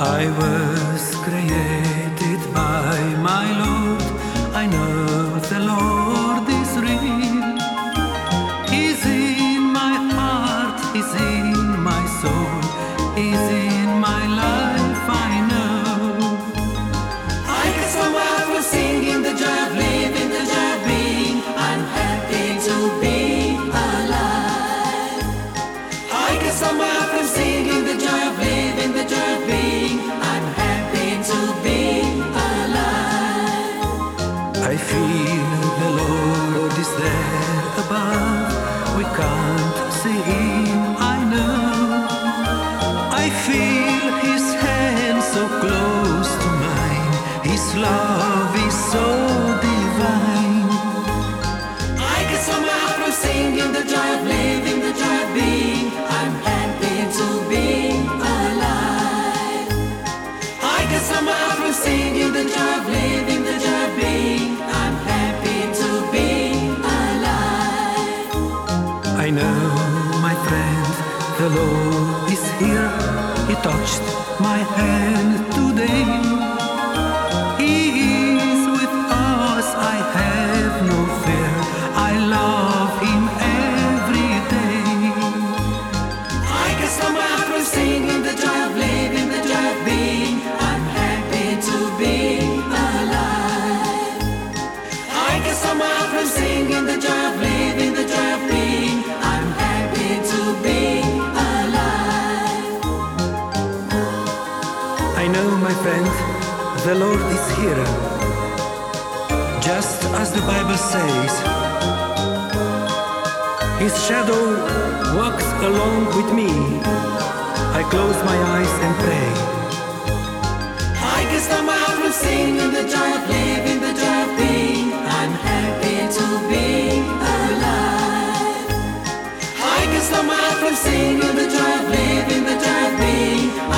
I was created by my Lord. I know the Lord is real. He's in my heart, He's in feel the Lord is there above. We can't see Him, I know. I feel His hand so close to mine. His love is so divine. I get somewhere from singing the joy of living, the joy of being. I'm happy to be alive. I get somewhere from singing the joy of living, the Lord is here. He touched my hand today. He is with us. I have no fear. I love Him every day. I get somewhere from singing the joy of living, the joy of being. I'm happy to be alive. I get somewhere from singing the joy of living, Friend, the Lord is here. Just as the Bible says, His shadow walks along with me. I close my eyes and pray. I can stop my heart from singing the joy of living, the joy of being. I'm happy to be alive. I can stop my heart from singing the joy of living, the joy of being.